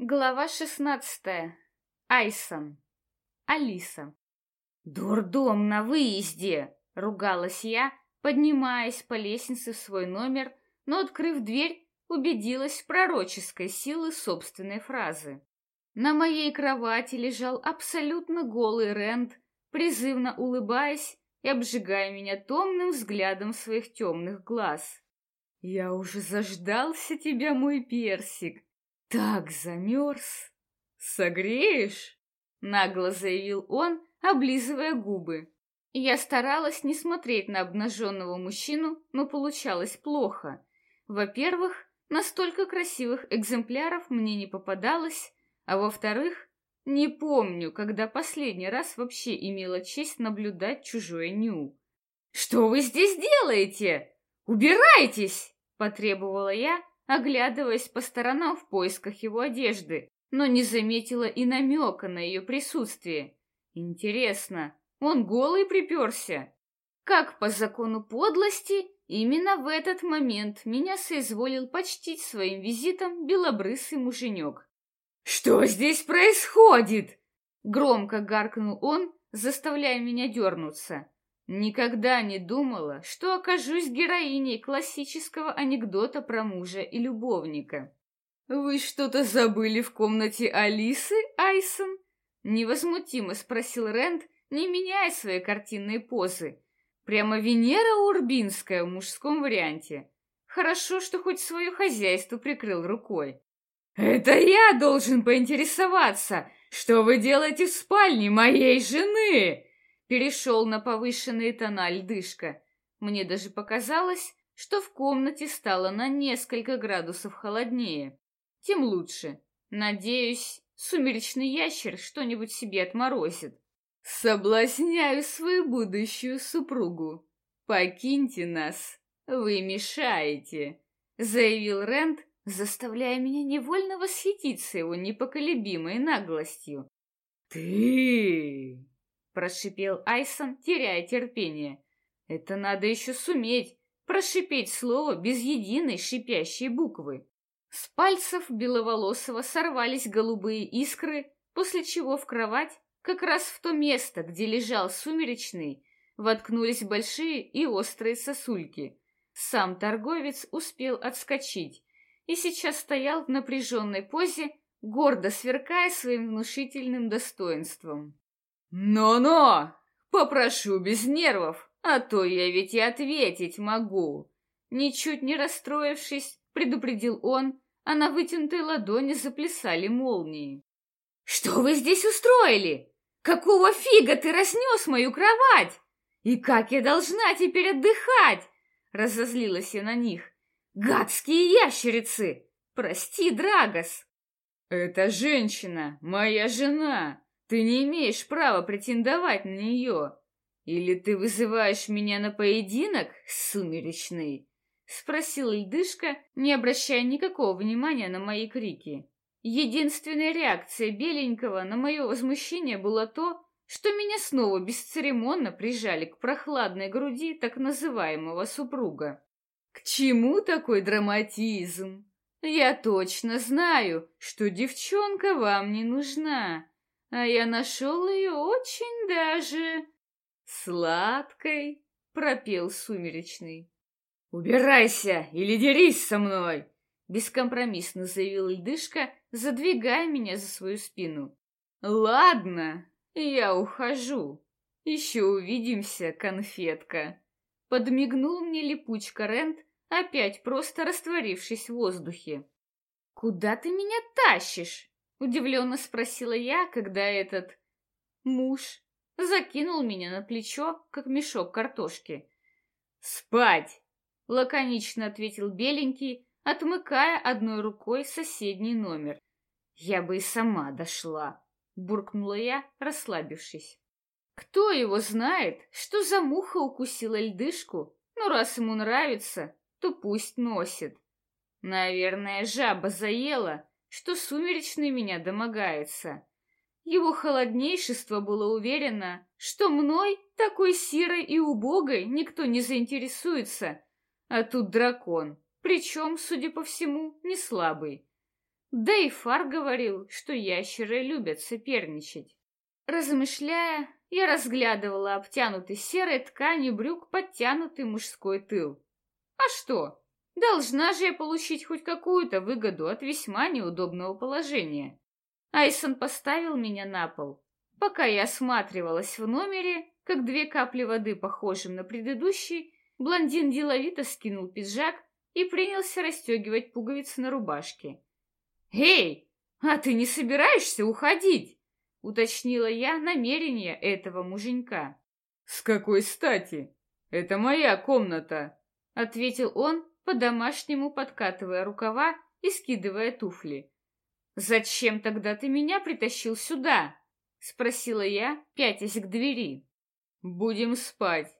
Глава шестнадцатая. Айсон. Алиса. «Дурдом на выезде!» — ругалась я, поднимаясь по лестнице в свой номер, но, открыв дверь, убедилась в пророческой силы собственной фразы. На моей кровати лежал абсолютно голый Рэнд, призывно улыбаясь и обжигая меня томным взглядом своих темных глаз. «Я уже заждался тебя, мой персик!» Так замерз. Согреешь? Нагло заявил он, облизывая губы. Я старалась не смотреть на обнаженного мужчину, но получалось плохо. Во-первых, настолько красивых экземпляров мне не попадалось, а во-вторых, не помню, когда последний раз вообще имела честь наблюдать чужое ню. «Что вы здесь делаете? Убирайтесь!» — потребовала я, оглядываясь по сторонам в поисках его одежды, но не заметила и намека на ее присутствие. Интересно, он голый приперся? Как по закону подлости, именно в этот момент меня соизволил почтить своим визитом белобрысый муженек. «Что здесь происходит?» Громко гаркнул он, заставляя меня дернуться. Никогда не думала, что окажусь героиней классического анекдота про мужа и любовника. «Вы что-то забыли в комнате Алисы, Айсон?» Невозмутимо спросил Рэнд, не меняя своей картинной позы. Прямо Венера Урбинская в мужском варианте. Хорошо, что хоть свое хозяйство прикрыл рукой. «Это я должен поинтересоваться, что вы делаете в спальне моей жены?» Перешел на повышенные тона льдышка. Мне даже показалось, что в комнате стало на несколько градусов холоднее. Тем лучше. Надеюсь, сумеречный ящер что-нибудь себе отморозит. Соблазняю свою будущую супругу. Покиньте нас, вы мешаете, заявил Рент, заставляя меня невольно восхититься его непоколебимой наглостью. Ты прошипел Айсон, теряя терпение. Это надо еще суметь прошипеть слово без единой шипящей буквы. С пальцев Беловолосого сорвались голубые искры, после чего в кровать, как раз в то место, где лежал сумеречный, воткнулись большие и острые сосульки. Сам торговец успел отскочить и сейчас стоял в напряженной позе, гордо сверкая своим внушительным достоинством. «Но-но! Попрошу без нервов, а то я ведь и ответить могу!» Ничуть не расстроившись, предупредил он, а на вытянутой ладони заплясали молнии. «Что вы здесь устроили? Какого фига ты разнес мою кровать? И как я должна теперь отдыхать?» Разозлилась я на них. «Гадские ящерицы! Прости, Драгос!» «Это женщина, моя жена!» Ты не имеешь права претендовать на нее. Или ты вызываешь меня на поединок, сумеречный?» Спросил льдышка, не обращая никакого внимания на мои крики. Единственная реакция Беленького на мое возмущение было то, что меня снова бесцеремонно прижали к прохладной груди так называемого супруга. К чему такой драматизм? Я точно знаю, что девчонка вам не нужна а я нашел ее очень даже сладкой, пропел сумеречный. «Убирайся или дерись со мной!» Бескомпромиссно заявил льдышка, задвигая меня за свою спину. «Ладно, я ухожу. Еще увидимся, конфетка!» Подмигнул мне липучка Рент, опять просто растворившись в воздухе. «Куда ты меня тащишь?» Удивленно спросила я, когда этот муж закинул меня на плечо, как мешок картошки. «Спать!» — лаконично ответил беленький, отмыкая одной рукой соседний номер. «Я бы и сама дошла», — буркнула я, расслабившись. «Кто его знает, что за муха укусила льдышку? Ну, раз ему нравится, то пусть носит. Наверное, жаба заела, что сумеречный меня домогается. Его холоднейшество было уверено, что мной, такой серой и убогой, никто не заинтересуется. А тут дракон, причем, судя по всему, не слабый. Да и Фар говорил, что ящеры любят соперничать. Размышляя, я разглядывала обтянутый серой тканью брюк подтянутый мужской тыл. А что? Должна же я получить хоть какую-то выгоду от весьма неудобного положения. Айсон поставил меня на пол. Пока я осматривалась в номере, как две капли воды, похожим на предыдущий, блондин деловито скинул пиджак и принялся расстегивать пуговицы на рубашке. «Эй, а ты не собираешься уходить?» — уточнила я намерение этого муженька. «С какой стати? Это моя комната!» — ответил он, по-домашнему подкатывая рукава и скидывая туфли. «Зачем тогда ты меня притащил сюда?» — спросила я, пятясь к двери. «Будем спать.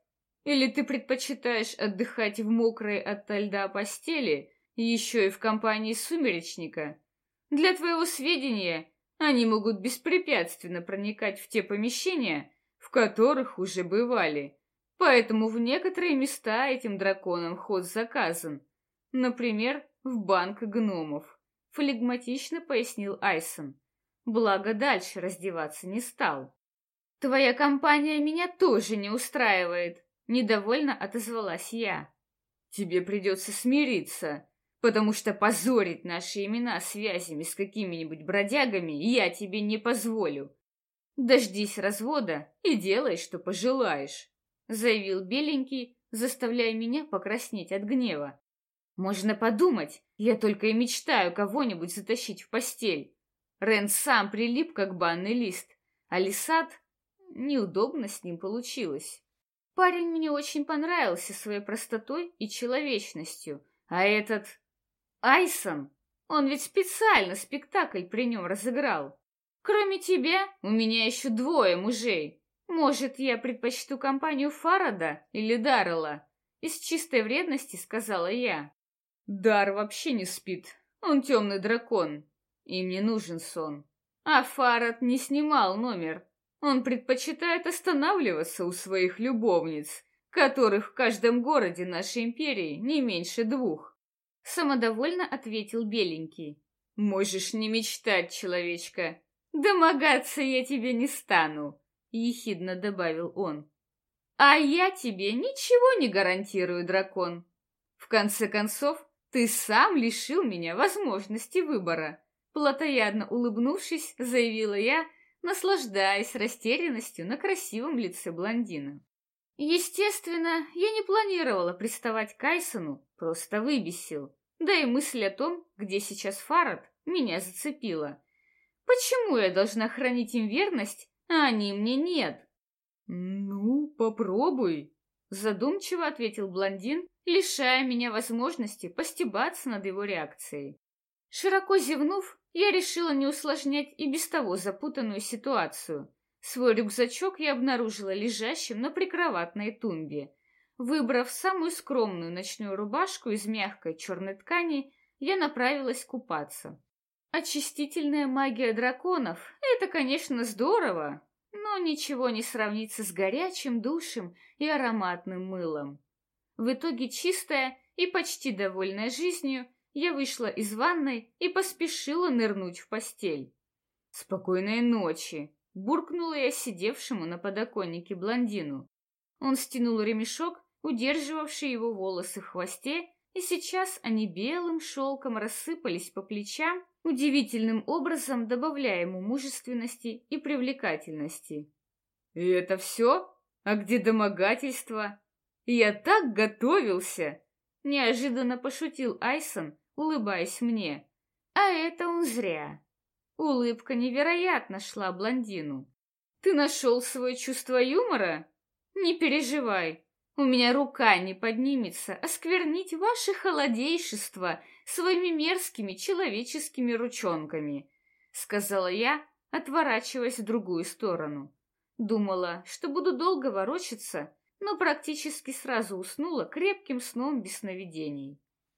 Или ты предпочитаешь отдыхать в мокрой от льда постели, еще и в компании сумеречника?» Для твоего сведения, они могут беспрепятственно проникать в те помещения, в которых уже бывали. Поэтому в некоторые места этим драконам ход заказан. Например, в банк гномов. Флегматично пояснил Айсон. Благо дальше раздеваться не стал. «Твоя компания меня тоже не устраивает», — недовольно отозвалась я. «Тебе придется смириться», потому что позорить наши имена связями с какими-нибудь бродягами я тебе не позволю. Дождись развода и делай, что пожелаешь», — заявил Беленький, заставляя меня покраснеть от гнева. «Можно подумать, я только и мечтаю кого-нибудь затащить в постель. Рен сам прилип, как банный лист, а Лисат... Неудобно с ним получилось. Парень мне очень понравился своей простотой и человечностью, а этот Айсон, он ведь специально спектакль при нем разыграл. Кроме тебя, у меня еще двое мужей. Может, я предпочту компанию Фарада или Даррелла? Из чистой вредности сказала я. Дар вообще не спит. Он темный дракон. Им не нужен сон. А Фарад не снимал номер. Он предпочитает останавливаться у своих любовниц, которых в каждом городе нашей империи не меньше двух. Самодовольно ответил Беленький. Можешь не мечтать, человечка. Домогаться я тебе не стану, ехидно добавил он. А я тебе ничего не гарантирую, дракон. В конце концов, ты сам лишил меня возможности выбора. Платоядно улыбнувшись, заявила я, наслаждаясь растерянностью на красивом лице блондина. Естественно, я не планировала приставать к Кайсону, просто выбесил. Да и мысль о том, где сейчас Фарад, меня зацепила. Почему я должна хранить им верность, а они мне нет? Ну, попробуй, задумчиво ответил блондин, лишая меня возможности постебаться над его реакцией. Широко зевнув, я решила не усложнять и без того запутанную ситуацию. Свой рюкзачок я обнаружила лежащим на прикроватной тумбе. Выбрав самую скромную ночную рубашку из мягкой черной ткани, я направилась купаться. Очистительная магия драконов — это, конечно, здорово, но ничего не сравнится с горячим душем и ароматным мылом. В итоге чистая и почти довольная жизнью, я вышла из ванной и поспешила нырнуть в постель. «Спокойной ночи!» — буркнула я сидевшему на подоконнике блондину. Он стянул ремешок удерживавший его волосы в хвосте, и сейчас они белым шелком рассыпались по плечам, удивительным образом добавляя ему мужественности и привлекательности. «И это все? А где домогательство? Я так готовился!» Неожиданно пошутил Айсон, улыбаясь мне. А это он зря. Улыбка невероятно шла блондину. «Ты нашел свое чувство юмора? Не переживай, у меня рука не поднимется осквернить ваше холодейшество своими мерзкими человеческими ручонками, сказала я, отворачиваясь в другую сторону. Думала, что буду долго ворочаться, но практически сразу уснула крепким сном без сновидений.